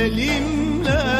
elimle.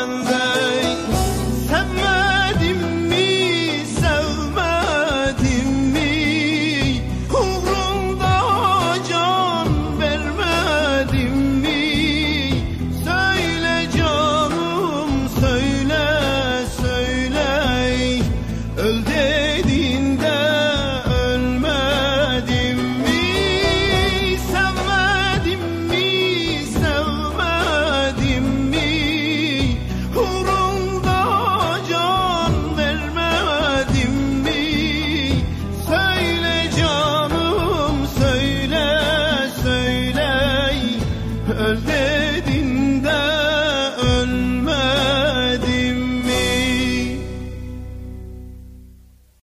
dediğinde